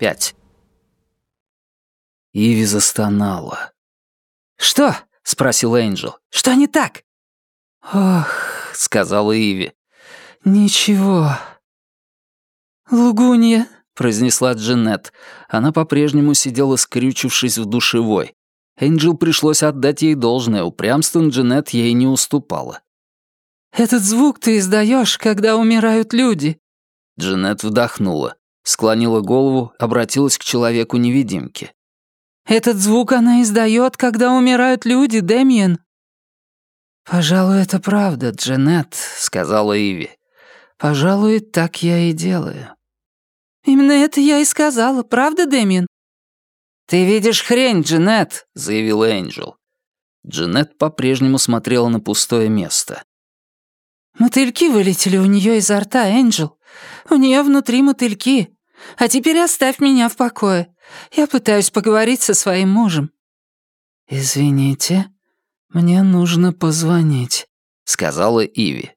5. Иви застонала. «Что?» — спросил Энджел. «Что не так?» «Ох», — сказала Иви. «Ничего». «Лугунья», — произнесла Джанет. Она по-прежнему сидела, скрючившись в душевой. Энджел пришлось отдать ей должное, упрямством Джанет ей не уступала. «Этот звук ты издаешь, когда умирают люди». Джанет вдохнула, склонила голову, обратилась к человеку-невидимке. «Этот звук она издает, когда умирают люди, Дэмиен». «Пожалуй, это правда, Джанет», — сказала Иви. «Пожалуй, так я и делаю». «Именно это я и сказала, правда, Дэмиен?» «Ты видишь хрень, Джанет», — заявил Энджел. Джанет по-прежнему смотрела на пустое место. «Мотыльки вылетели у нее изо рта, Энджел. У нее внутри мотыльки. А теперь оставь меня в покое. Я пытаюсь поговорить со своим мужем». «Извините, мне нужно позвонить», — сказала Иви.